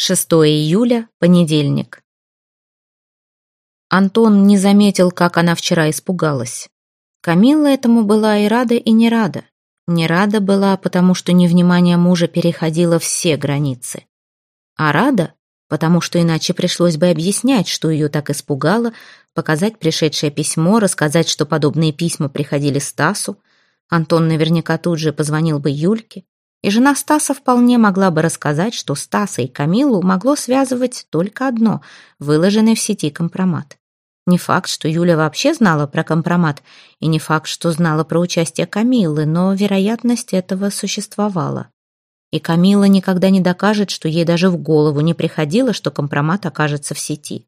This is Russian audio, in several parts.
6 июля, понедельник. Антон не заметил, как она вчера испугалась. Камилла этому была и рада, и не рада. Не рада была, потому что невнимание мужа переходило все границы. А рада, потому что иначе пришлось бы объяснять, что ее так испугало, показать пришедшее письмо, рассказать, что подобные письма приходили Стасу. Антон наверняка тут же позвонил бы Юльке, и жена Стаса вполне могла бы рассказать, что Стаса и Камилу могло связывать только одно – выложенный в сети компромат. Не факт, что Юля вообще знала про компромат, и не факт, что знала про участие Камилы, но вероятность этого существовала. И Камила никогда не докажет, что ей даже в голову не приходило, что компромат окажется в сети.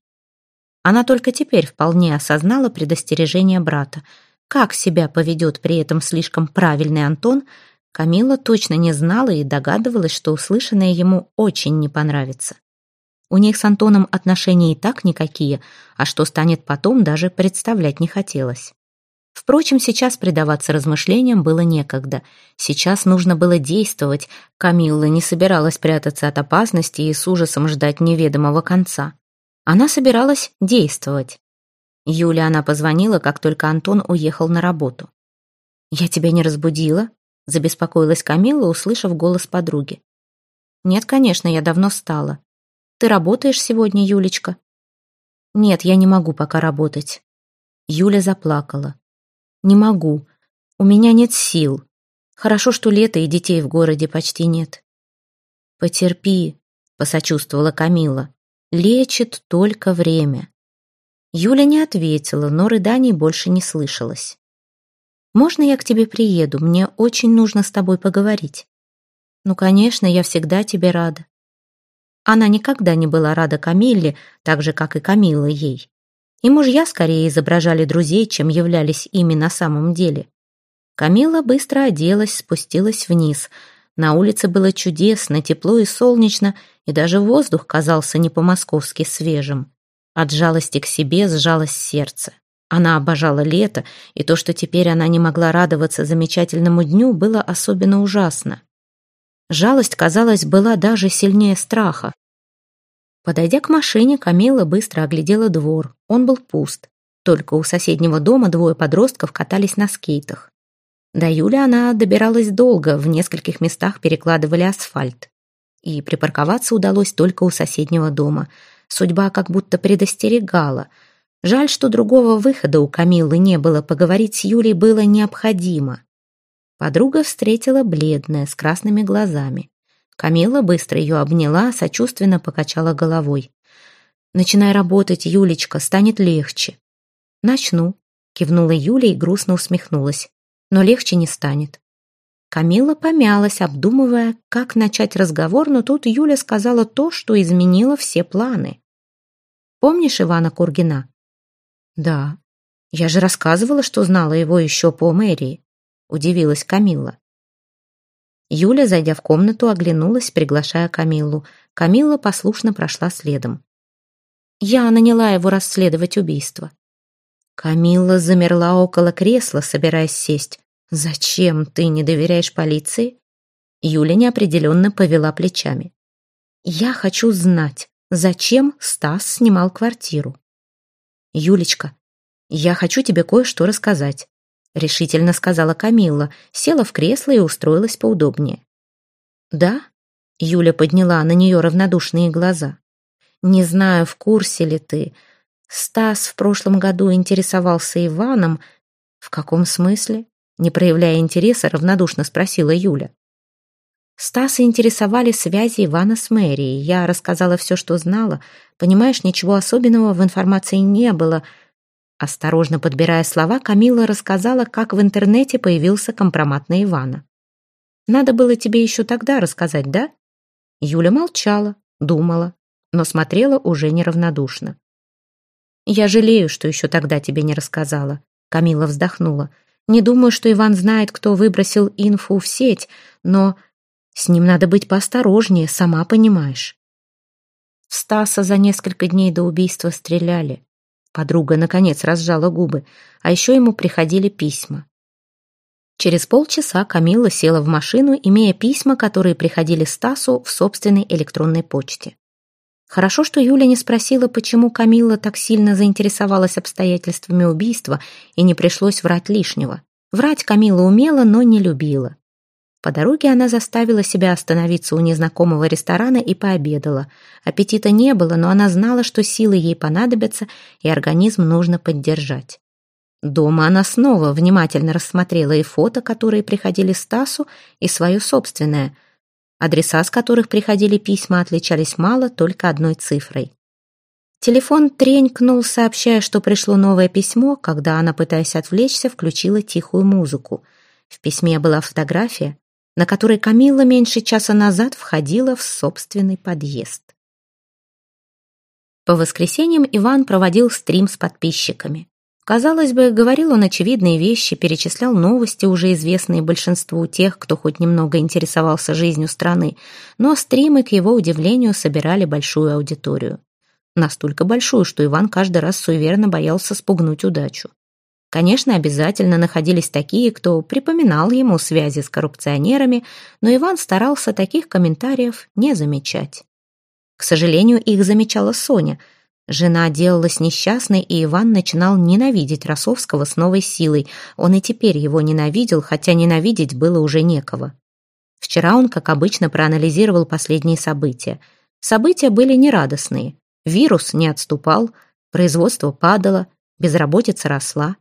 Она только теперь вполне осознала предостережение брата. Как себя поведет при этом слишком правильный Антон – Камила точно не знала и догадывалась, что услышанное ему очень не понравится. У них с Антоном отношения и так никакие, а что станет потом, даже представлять не хотелось. Впрочем, сейчас предаваться размышлениям было некогда. Сейчас нужно было действовать. Камилла не собиралась прятаться от опасности и с ужасом ждать неведомого конца. Она собиралась действовать. Юля она позвонила, как только Антон уехал на работу. «Я тебя не разбудила?» Забеспокоилась Камилла, услышав голос подруги. «Нет, конечно, я давно встала. Ты работаешь сегодня, Юлечка?» «Нет, я не могу пока работать». Юля заплакала. «Не могу. У меня нет сил. Хорошо, что лето и детей в городе почти нет». «Потерпи», — посочувствовала Камила. «Лечит только время». Юля не ответила, но рыданий больше не слышалось. Можно я к тебе приеду? Мне очень нужно с тобой поговорить». «Ну, конечно, я всегда тебе рада». Она никогда не была рада Камилле, так же, как и Камилла ей. И мужья скорее изображали друзей, чем являлись ими на самом деле. Камила быстро оделась, спустилась вниз. На улице было чудесно, тепло и солнечно, и даже воздух казался не по-московски свежим. От жалости к себе сжалось сердце. Она обожала лето, и то, что теперь она не могла радоваться замечательному дню, было особенно ужасно. Жалость, казалось, была даже сильнее страха. Подойдя к машине, Камила быстро оглядела двор. Он был пуст. Только у соседнего дома двое подростков катались на скейтах. До Юли она добиралась долго, в нескольких местах перекладывали асфальт. И припарковаться удалось только у соседнего дома. Судьба как будто предостерегала — Жаль, что другого выхода у Камиллы не было, поговорить с Юлей было необходимо. Подруга встретила бледная, с красными глазами. Камила быстро ее обняла, сочувственно покачала головой. «Начинай работать, Юлечка, станет легче». «Начну», — кивнула Юля и грустно усмехнулась. «Но легче не станет». Камила помялась, обдумывая, как начать разговор, но тут Юля сказала то, что изменило все планы. «Помнишь Ивана Кургина?» «Да. Я же рассказывала, что знала его еще по мэрии», — удивилась Камилла. Юля, зайдя в комнату, оглянулась, приглашая Камиллу. Камилла послушно прошла следом. «Я наняла его расследовать убийство». Камилла замерла около кресла, собираясь сесть. «Зачем ты не доверяешь полиции?» Юля неопределенно повела плечами. «Я хочу знать, зачем Стас снимал квартиру?» «Юлечка, я хочу тебе кое-что рассказать», — решительно сказала Камилла, села в кресло и устроилась поудобнее. «Да?» — Юля подняла на нее равнодушные глаза. «Не знаю, в курсе ли ты. Стас в прошлом году интересовался Иваном. В каком смысле?» Не проявляя интереса, равнодушно спросила Юля. Стаса интересовали связи Ивана с мэрией. Я рассказала все, что знала. Понимаешь, ничего особенного в информации не было. Осторожно подбирая слова, Камила рассказала, как в интернете появился компромат на Ивана. «Надо было тебе еще тогда рассказать, да?» Юля молчала, думала, но смотрела уже неравнодушно. «Я жалею, что еще тогда тебе не рассказала», — Камила вздохнула. «Не думаю, что Иван знает, кто выбросил инфу в сеть, но с ним надо быть поосторожнее, сама понимаешь. В Стаса за несколько дней до убийства стреляли. Подруга, наконец, разжала губы, а еще ему приходили письма. Через полчаса Камилла села в машину, имея письма, которые приходили Стасу в собственной электронной почте. Хорошо, что Юля не спросила, почему Камилла так сильно заинтересовалась обстоятельствами убийства и не пришлось врать лишнего. Врать Камила умела, но не любила. По дороге она заставила себя остановиться у незнакомого ресторана и пообедала. Аппетита не было, но она знала, что силы ей понадобятся, и организм нужно поддержать. Дома она снова внимательно рассмотрела и фото, которые приходили Стасу, и свое собственное. Адреса, с которых приходили письма, отличались мало, только одной цифрой. Телефон тренькнул, сообщая, что пришло новое письмо, когда она, пытаясь отвлечься, включила тихую музыку. В письме была фотография, на которой Камилла меньше часа назад входила в собственный подъезд. По воскресеньям Иван проводил стрим с подписчиками. Казалось бы, говорил он очевидные вещи, перечислял новости, уже известные большинству тех, кто хоть немного интересовался жизнью страны, но стримы, к его удивлению, собирали большую аудиторию. Настолько большую, что Иван каждый раз суеверно боялся спугнуть удачу. Конечно, обязательно находились такие, кто припоминал ему связи с коррупционерами, но Иван старался таких комментариев не замечать. К сожалению, их замечала Соня – Жена делалась несчастной, и Иван начинал ненавидеть Росовского с новой силой. Он и теперь его ненавидел, хотя ненавидеть было уже некого. Вчера он, как обычно, проанализировал последние события. События были нерадостные. Вирус не отступал, производство падало, безработица росла.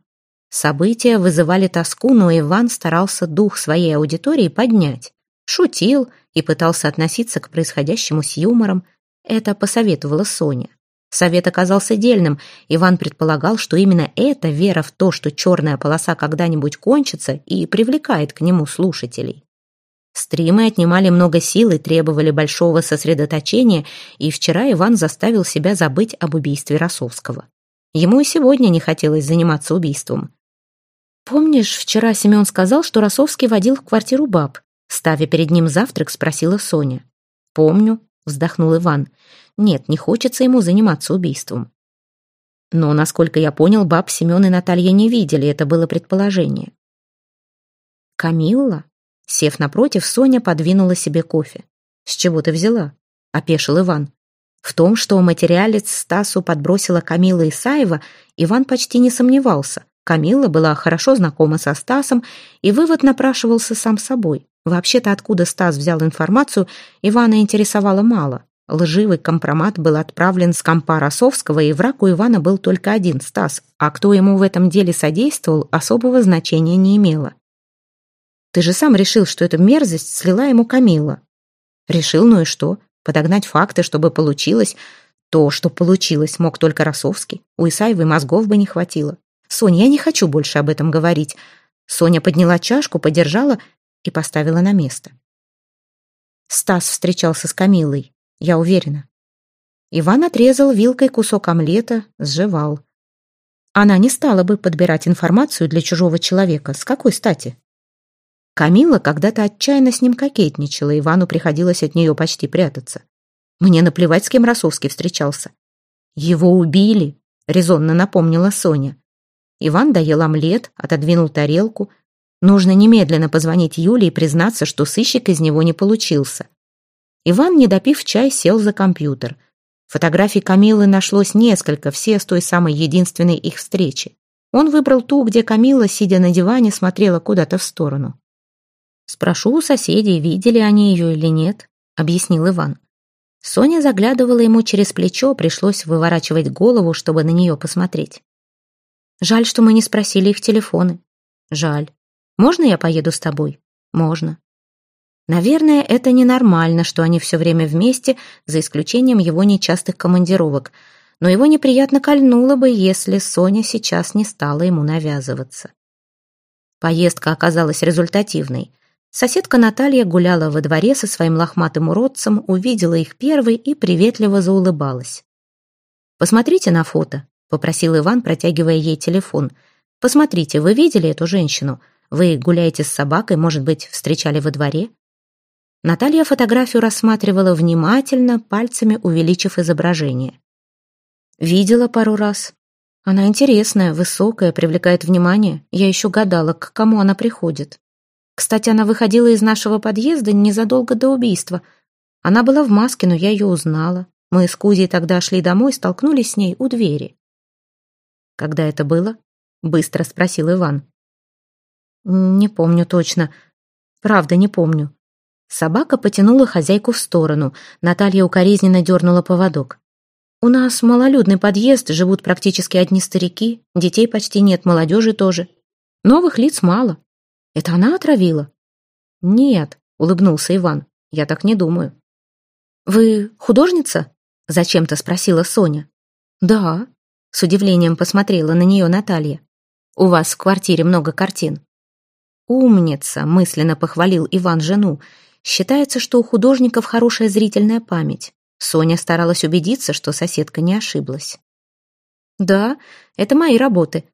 События вызывали тоску, но Иван старался дух своей аудитории поднять. Шутил и пытался относиться к происходящему с юмором. Это посоветовала Соня. Совет оказался дельным. Иван предполагал, что именно эта вера в то, что черная полоса когда-нибудь кончится, и привлекает к нему слушателей. Стримы отнимали много сил и требовали большого сосредоточения, и вчера Иван заставил себя забыть об убийстве Росовского. Ему и сегодня не хотелось заниматься убийством. «Помнишь, вчера Семен сказал, что Росовский водил в квартиру баб?» Ставя перед ним завтрак, спросила Соня. «Помню», — вздохнул Иван. Нет, не хочется ему заниматься убийством. Но, насколько я понял, баб Семен и Наталья не видели, это было предположение. «Камилла?» Сев напротив, Соня подвинула себе кофе. «С чего ты взяла?» — опешил Иван. В том, что материалец Стасу подбросила Камила Исаева, Иван почти не сомневался. Камилла была хорошо знакома со Стасом, и вывод напрашивался сам собой. Вообще-то, откуда Стас взял информацию, Ивана интересовало мало. Лживый компромат был отправлен с компа Росовского, и враг у Ивана был только один, Стас, а кто ему в этом деле содействовал, особого значения не имело. «Ты же сам решил, что эта мерзость слила ему Камила». «Решил, ну и что? Подогнать факты, чтобы получилось...» То, что получилось, мог только Росовский. У Исаевой мозгов бы не хватило. «Соня, я не хочу больше об этом говорить». Соня подняла чашку, подержала и поставила на место. Стас встречался с Камилой. Я уверена. Иван отрезал вилкой кусок омлета, сживал. Она не стала бы подбирать информацию для чужого человека. С какой стати? Камила когда-то отчаянно с ним кокетничала, Ивану приходилось от нее почти прятаться. Мне наплевать, с кем Росовский встречался. Его убили, резонно напомнила Соня. Иван доел омлет, отодвинул тарелку. Нужно немедленно позвонить Юле и признаться, что сыщик из него не получился. Иван, не допив чай, сел за компьютер. Фотографий Камилы нашлось несколько, все с той самой единственной их встречи. Он выбрал ту, где Камила, сидя на диване, смотрела куда-то в сторону. «Спрошу у соседей, видели они ее или нет», — объяснил Иван. Соня заглядывала ему через плечо, пришлось выворачивать голову, чтобы на нее посмотреть. «Жаль, что мы не спросили их телефоны». «Жаль. Можно я поеду с тобой?» «Можно». Наверное, это ненормально, что они все время вместе, за исключением его нечастых командировок. Но его неприятно кольнуло бы, если Соня сейчас не стала ему навязываться. Поездка оказалась результативной. Соседка Наталья гуляла во дворе со своим лохматым уродцем, увидела их первой и приветливо заулыбалась. «Посмотрите на фото», — попросил Иван, протягивая ей телефон. «Посмотрите, вы видели эту женщину? Вы гуляете с собакой, может быть, встречали во дворе?» Наталья фотографию рассматривала внимательно, пальцами увеличив изображение. Видела пару раз. Она интересная, высокая, привлекает внимание. Я еще гадала, к кому она приходит. Кстати, она выходила из нашего подъезда незадолго до убийства. Она была в маске, но я ее узнала. Мы с Кузей тогда шли домой, столкнулись с ней у двери. «Когда это было?» — быстро спросил Иван. «Не помню точно. Правда, не помню». Собака потянула хозяйку в сторону. Наталья укоризненно дернула поводок. «У нас малолюдный подъезд, живут практически одни старики, детей почти нет, молодежи тоже. Новых лиц мало. Это она отравила?» «Нет», — улыбнулся Иван, — «я так не думаю». «Вы художница?» — зачем-то спросила Соня. «Да», — с удивлением посмотрела на нее Наталья. «У вас в квартире много картин». «Умница», — мысленно похвалил Иван жену. «Считается, что у художников хорошая зрительная память». Соня старалась убедиться, что соседка не ошиблась. «Да, это мои работы.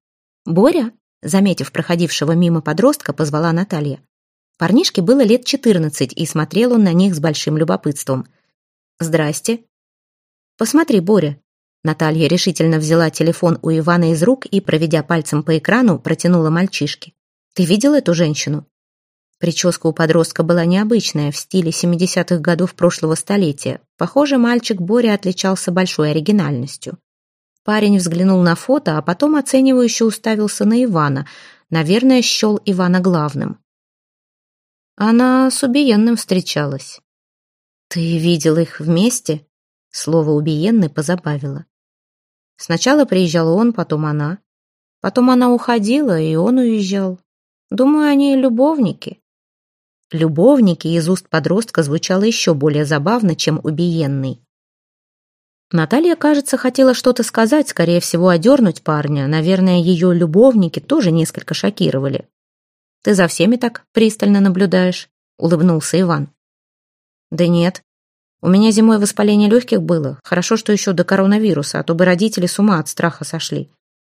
Боря?» Заметив проходившего мимо подростка, позвала Наталья. Парнишке было лет четырнадцать, и смотрел он на них с большим любопытством. «Здрасте». «Посмотри, Боря». Наталья решительно взяла телефон у Ивана из рук и, проведя пальцем по экрану, протянула мальчишке. «Ты видел эту женщину?» Прическа у подростка была необычная, в стиле 70-х годов прошлого столетия. Похоже, мальчик Боря отличался большой оригинальностью. Парень взглянул на фото, а потом оценивающе уставился на Ивана. Наверное, счел Ивана главным. Она с убиенным встречалась. «Ты видел их вместе?» Слово «убиенный» позабавило. Сначала приезжал он, потом она. Потом она уходила, и он уезжал. Думаю, они любовники. Любовники из уст подростка звучало еще более забавно, чем убиенный. Наталья, кажется, хотела что-то сказать, скорее всего, одернуть парня. Наверное, ее любовники тоже несколько шокировали. «Ты за всеми так пристально наблюдаешь?» — улыбнулся Иван. «Да нет. У меня зимой воспаление легких было. Хорошо, что еще до коронавируса, а то бы родители с ума от страха сошли.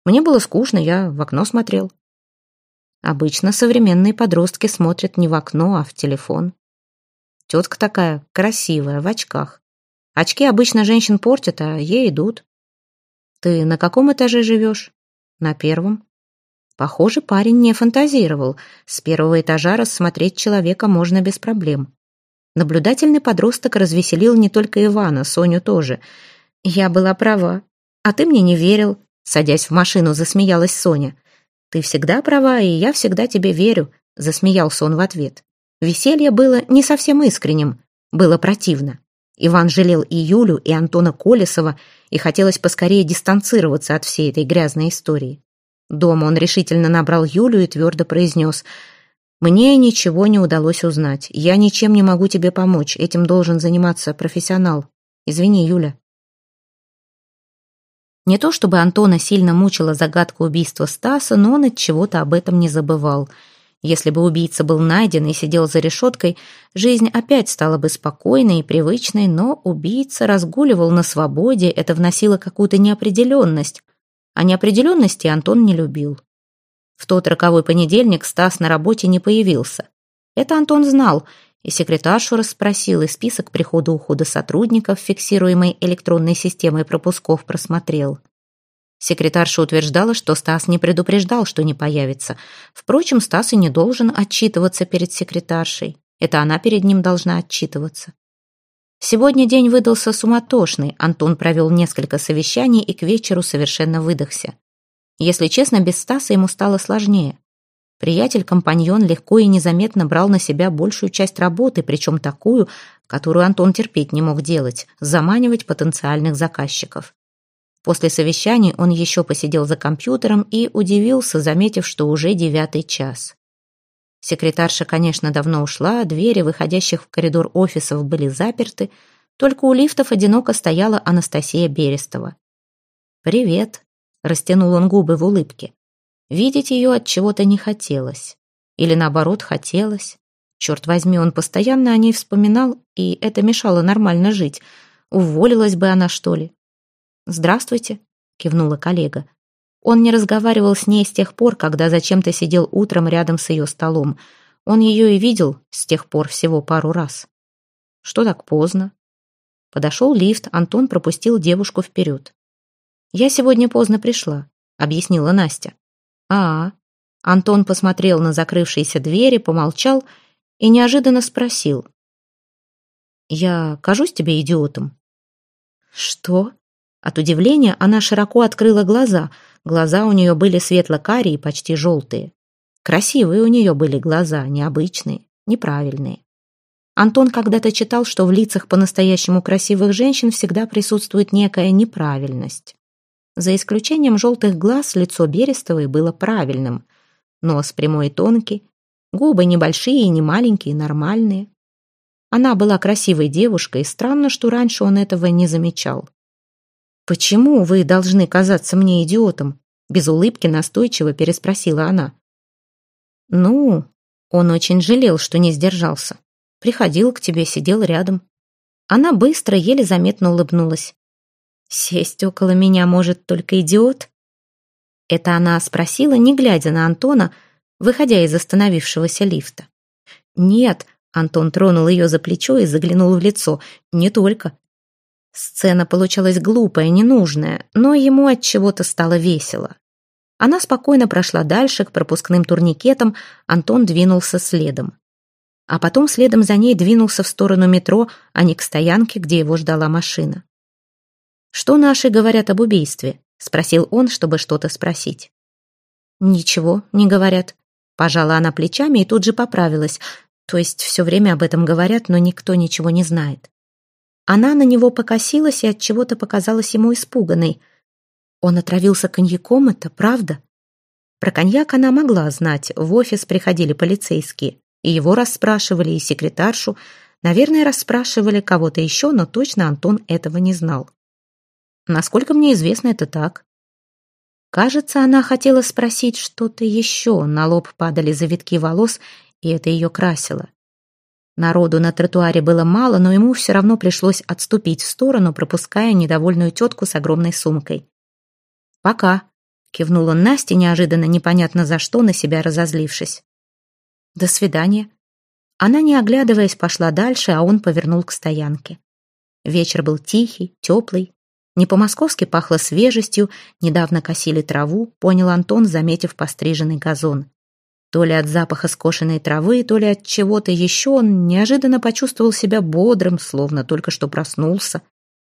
Мне было скучно, я в окно смотрел». Обычно современные подростки смотрят не в окно, а в телефон. Тетка такая, красивая, в очках. Очки обычно женщин портят, а ей идут. Ты на каком этаже живешь? На первом. Похоже, парень не фантазировал. С первого этажа рассмотреть человека можно без проблем. Наблюдательный подросток развеселил не только Ивана, Соню тоже. Я была права. А ты мне не верил. Садясь в машину, засмеялась Соня. Ты всегда права, и я всегда тебе верю, засмеялся он в ответ. Веселье было не совсем искренним, было противно. Иван жалел и Юлю, и Антона Колесова, и хотелось поскорее дистанцироваться от всей этой грязной истории. Дома он решительно набрал Юлю и твердо произнес «Мне ничего не удалось узнать. Я ничем не могу тебе помочь. Этим должен заниматься профессионал. Извини, Юля». Не то чтобы Антона сильно мучила загадка убийства Стаса, но он от чего-то об этом не забывал – если бы убийца был найден и сидел за решеткой, жизнь опять стала бы спокойной и привычной, но убийца разгуливал на свободе, это вносило какую-то неопределенность. А неопределенности Антон не любил. В тот роковой понедельник Стас на работе не появился. Это Антон знал, и секретаршу расспросил, и список прихода-ухода сотрудников, фиксируемой электронной системой пропусков, просмотрел. Секретарша утверждала, что Стас не предупреждал, что не появится. Впрочем, Стас и не должен отчитываться перед секретаршей. Это она перед ним должна отчитываться. Сегодня день выдался суматошный. Антон провел несколько совещаний и к вечеру совершенно выдохся. Если честно, без Стаса ему стало сложнее. Приятель-компаньон легко и незаметно брал на себя большую часть работы, причем такую, которую Антон терпеть не мог делать, заманивать потенциальных заказчиков. После совещаний он еще посидел за компьютером и удивился, заметив, что уже девятый час. Секретарша, конечно, давно ушла, двери выходящих в коридор офисов были заперты, только у лифтов одиноко стояла Анастасия Берестова. «Привет», — растянул он губы в улыбке. Видеть ее от чего-то не хотелось. Или наоборот, хотелось. Черт возьми, он постоянно о ней вспоминал, и это мешало нормально жить. Уволилась бы она, что ли? «Здравствуйте», — кивнула коллега. Он не разговаривал с ней с тех пор, когда зачем-то сидел утром рядом с ее столом. Он ее и видел с тех пор всего пару раз. Что так поздно? Подошел лифт, Антон пропустил девушку вперед. «Я сегодня поздно пришла», — объяснила Настя. «А. Антон посмотрел на закрывшиеся двери, помолчал и неожиданно спросил. «Я кажусь тебе идиотом?» Что? От удивления она широко открыла глаза. Глаза у нее были светло-карие, почти желтые. Красивые у нее были глаза, необычные, неправильные. Антон когда-то читал, что в лицах по-настоящему красивых женщин всегда присутствует некая неправильность. За исключением желтых глаз, лицо Берестовой было правильным. Нос прямой и тонкий, губы небольшие и не маленькие, нормальные. Она была красивой девушкой, и странно, что раньше он этого не замечал. «Почему вы должны казаться мне идиотом?» Без улыбки настойчиво переспросила она. «Ну...» Он очень жалел, что не сдержался. Приходил к тебе, сидел рядом. Она быстро, еле заметно улыбнулась. «Сесть около меня может только идиот?» Это она спросила, не глядя на Антона, выходя из остановившегося лифта. «Нет», — Антон тронул ее за плечо и заглянул в лицо, — «не только». Сцена получалась глупая, ненужная, но ему от чего-то стало весело. Она спокойно прошла дальше, к пропускным турникетам, Антон двинулся следом а потом следом за ней двинулся в сторону метро, а не к стоянке, где его ждала машина. «Что наши говорят об убийстве?» — спросил он, чтобы что-то спросить. «Ничего, не говорят». Пожала она плечами и тут же поправилась. То есть все время об этом говорят, но никто ничего не знает. Она на него покосилась и от чего-то показалась ему испуганной. Он отравился коньяком, это правда? Про коньяк она могла знать, в офис приходили полицейские. И его расспрашивали, и секретаршу. Наверное, расспрашивали кого-то еще, но точно Антон этого не знал. Насколько мне известно, это так. Кажется, она хотела спросить что-то еще. На лоб падали завитки волос, и это ее красило. Народу на тротуаре было мало, но ему все равно пришлось отступить в сторону, пропуская недовольную тетку с огромной сумкой. «Пока», — кивнул Насте, неожиданно непонятно за что, на себя разозлившись. «До свидания». Она, не оглядываясь, пошла дальше, а он повернул к стоянке. Вечер был тихий, теплый. Не по-московски пахло свежестью, недавно косили траву, понял Антон, заметив постриженный газон. То ли от запаха скошенной травы, то ли от чего-то еще он неожиданно почувствовал себя бодрым, словно только что проснулся.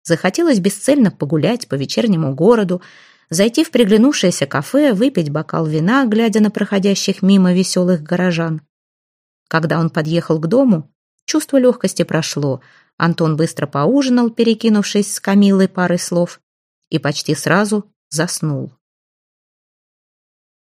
Захотелось бесцельно погулять по вечернему городу, зайти в приглянувшееся кафе, выпить бокал вина, глядя на проходящих мимо веселых горожан. Когда он подъехал к дому, чувство легкости прошло. Антон быстро поужинал, перекинувшись с Камилой парой слов, и почти сразу заснул.